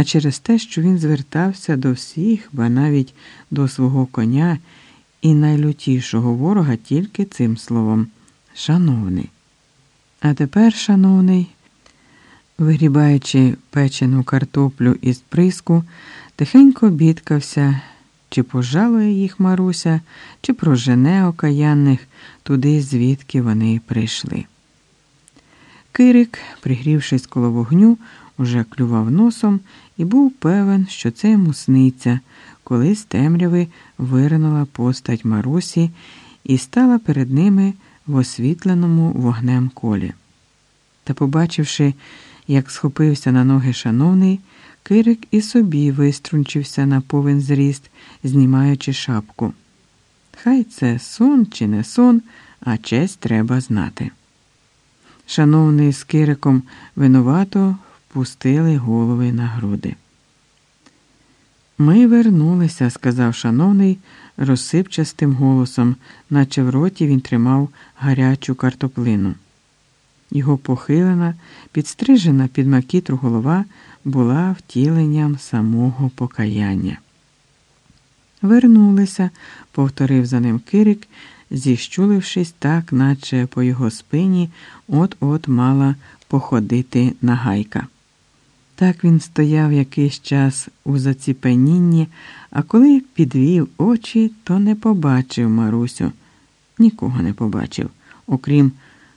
а через те, що він звертався до всіх, ба навіть до свого коня і найлютішого ворога тільки цим словом шановний. А тепер, шановний, вигрібаючи печену картоплю із приску, тихенько бідкався, чи пожалує їх Маруся, чи прожене окаянних туди, звідки вони прийшли. Кирик, пригрівшись коло вогню, уже клював носом і був певен, що це йому сниться, коли з темряви виринула постать Марусі і стала перед ними в освітленому вогнем колі. Та, побачивши, як схопився на ноги шановний, Кирик і собі виструнчився на повен зріст, знімаючи шапку. Хай це сон чи не сон, а честь треба знати. Шановний з Кириком винувато впустили голови на груди. Ми вернулися, сказав шановний розсипчастим голосом, наче в роті він тримав гарячу картоплину. Його похилена, підстрижена під макітру голова була втіленням самого покаяння. Вернулися, повторив за ним Кирик, зіщулившись так, наче по його спині от-от мала походити нагайка. Так він стояв якийсь час у заціпенінні, а коли підвів очі, то не побачив Марусю, нікого не побачив, окрім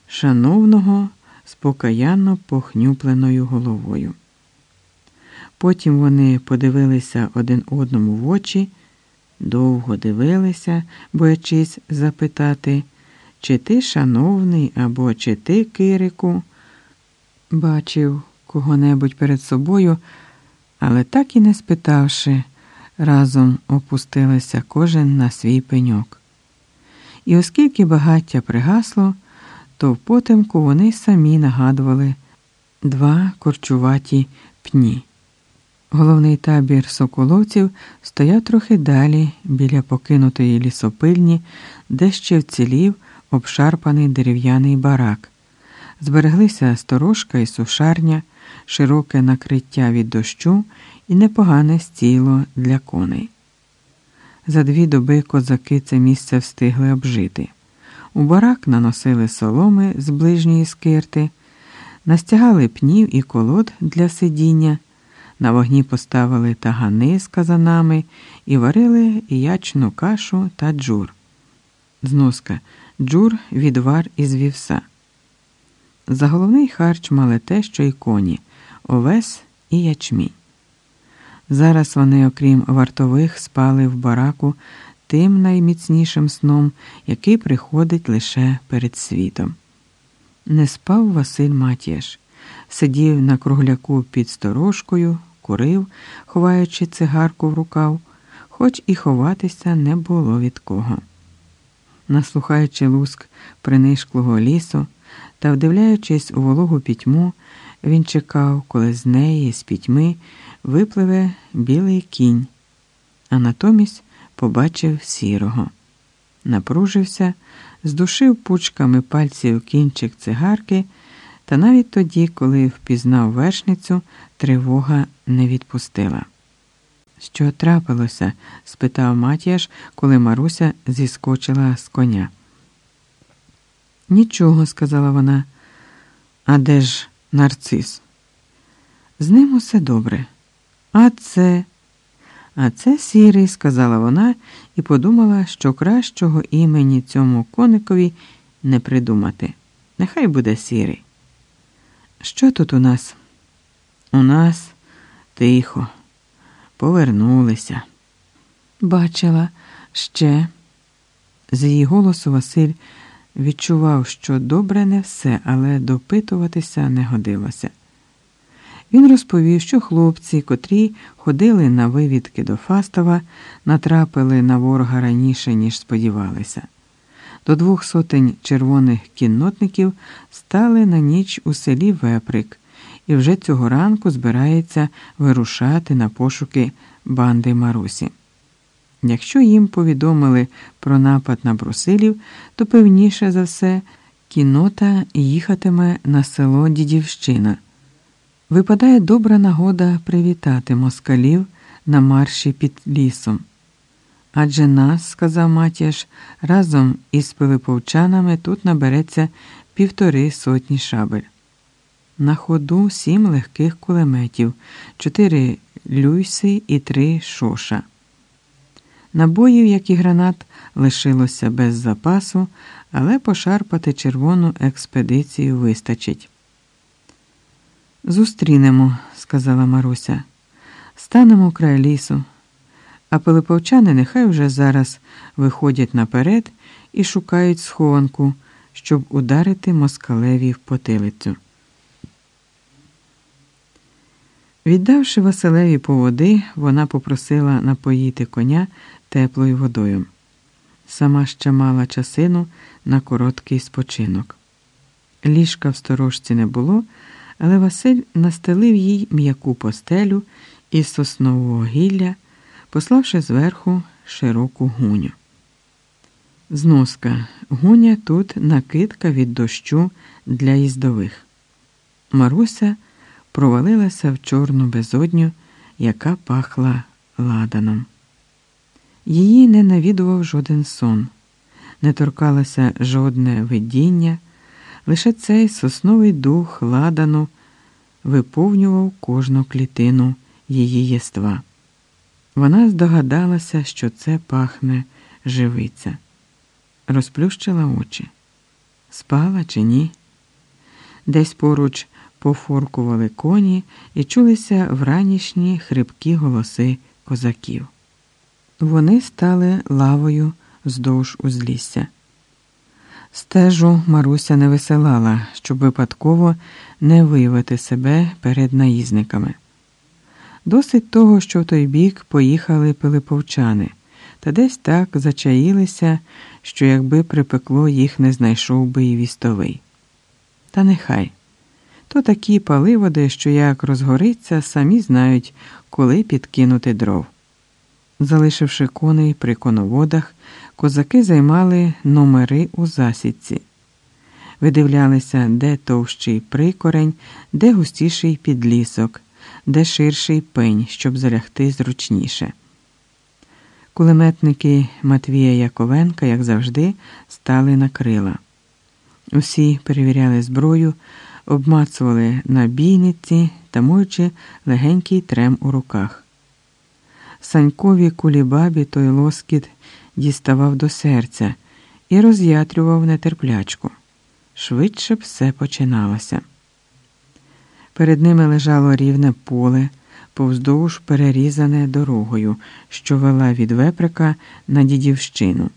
шановного, спокаянно похнюпленою головою. Потім вони подивилися один одному в очі, довго дивилися, боячись запитати, чи ти, шановний, або чи ти, Кирику, бачив кого-небудь перед собою, але так і не спитавши, разом опустилися кожен на свій пеньок. І оскільки багаття пригасло, то в потемку вони самі нагадували два корчуваті пні. Головний табір соколовців стояв трохи далі біля покинутої лісопильні, де ще вцілів обшарпаний дерев'яний барак. Збереглися сторожка і сушарня, широке накриття від дощу і непогане стіло для коней. За дві доби козаки це місце встигли обжити. У барак наносили соломи з ближньої скирти, настягали пнів і колод для сидіння, на вогні поставили тагани з казанами і варили ячну кашу та джур. Зноска джур відвар із вівса. За головний харч мали те, що й коні, овес і ячмінь. Зараз вони, окрім вартових, спали в бараку тим найміцнішим сном, який приходить лише перед світом. Не спав Василь Матєш, сидів на кругляку під сторожкою, курив, ховаючи цигарку в рукав, хоч і ховатися не було від кого. Наслухаючи луск принишклого лісу та вдивляючись у вологу пітьму, він чекав, коли з неї, з пітьми, випливе білий кінь, а натомість побачив сірого. Напружився, здушив пучками пальців кінчик цигарки, та навіть тоді, коли впізнав вершницю, тривога не відпустила. Що трапилося? спитав Матіаш, коли Маруся зіскочила з коня. Нічого, сказала вона. А де ж нарцис? З ним усе добре. А це. А це сірий, сказала вона і подумала, що кращого імені цьому коникові не придумати. Нехай буде сірий. Що тут у нас? У нас тихо. Повернулися. Бачила ще. З її голосу Василь відчував, що добре не все, але допитуватися не годилося. Він розповів, що хлопці, котрі ходили на вивідки до Фастова, натрапили на ворога раніше, ніж сподівалися. До двох сотень червоних кіннотників стали на ніч у селі Веприк, і вже цього ранку збирається вирушати на пошуки банди Марусі. Якщо їм повідомили про напад на брусилів, то певніше за все кінота їхатиме на село Дідівщина. Випадає добра нагода привітати москалів на марші під лісом. Адже нас, сказав Матіаш, разом із пилиповчанами тут набереться півтори сотні шабель. На ходу сім легких кулеметів, чотири люйси і три шоша. Набоїв, як і гранат, лишилося без запасу, але пошарпати червону експедицію вистачить. Зустрінемо, сказала Маруся, станемо край лісу, а пилиповчани нехай вже зараз виходять наперед і шукають схованку, щоб ударити москалеві в потилицю. Віддавши Василеві поводи, вона попросила напоїти коня теплою водою. Сама ще мала часину на короткий спочинок. Ліжка в сторожці не було, але Василь настелив їй м'яку постелю із соснового гілля, пославши зверху широку гуню. Зноска гуня тут накидка від дощу для їздових. Маруся провалилася в чорну безодню, яка пахла ладаном. Її не навідував жоден сон, не торкалося жодне видіння, лише цей сосновий дух ладану виповнював кожну клітину її єства. Вона здогадалася, що це пахне живиця, розплющила очі. Спала чи ні? Десь поруч пофоркували коні і чулися вранішні хрипкі голоси козаків. Вони стали лавою вздовж узлісся. Стежу Маруся не висилала, щоб випадково не виявити себе перед наїзниками. Досить того, що в той бік поїхали пилиповчани, та десь так зачаїлися, що якби припекло, їх не знайшов би і вістовий. Та нехай. То такі паливоди, що як розгориться, самі знають, коли підкинути дров. Залишивши коней при коноводах, козаки займали номери у засідці, видивлялися, де товщий прикорень, де густіший підлісок, де ширший пень, щоб залягти зручніше. Кулеметники Матвія Яковенка, як завжди, стали на крила. Усі перевіряли зброю, обмацували на бійниці, тамуючи легенький трем у руках. Санькові кулібабі той лоскіт діставав до серця і роз'ятрював нетерплячку. Швидше б все починалося. Перед ними лежало рівне поле, повздовж перерізане дорогою, що вела від веприка на дідівщину.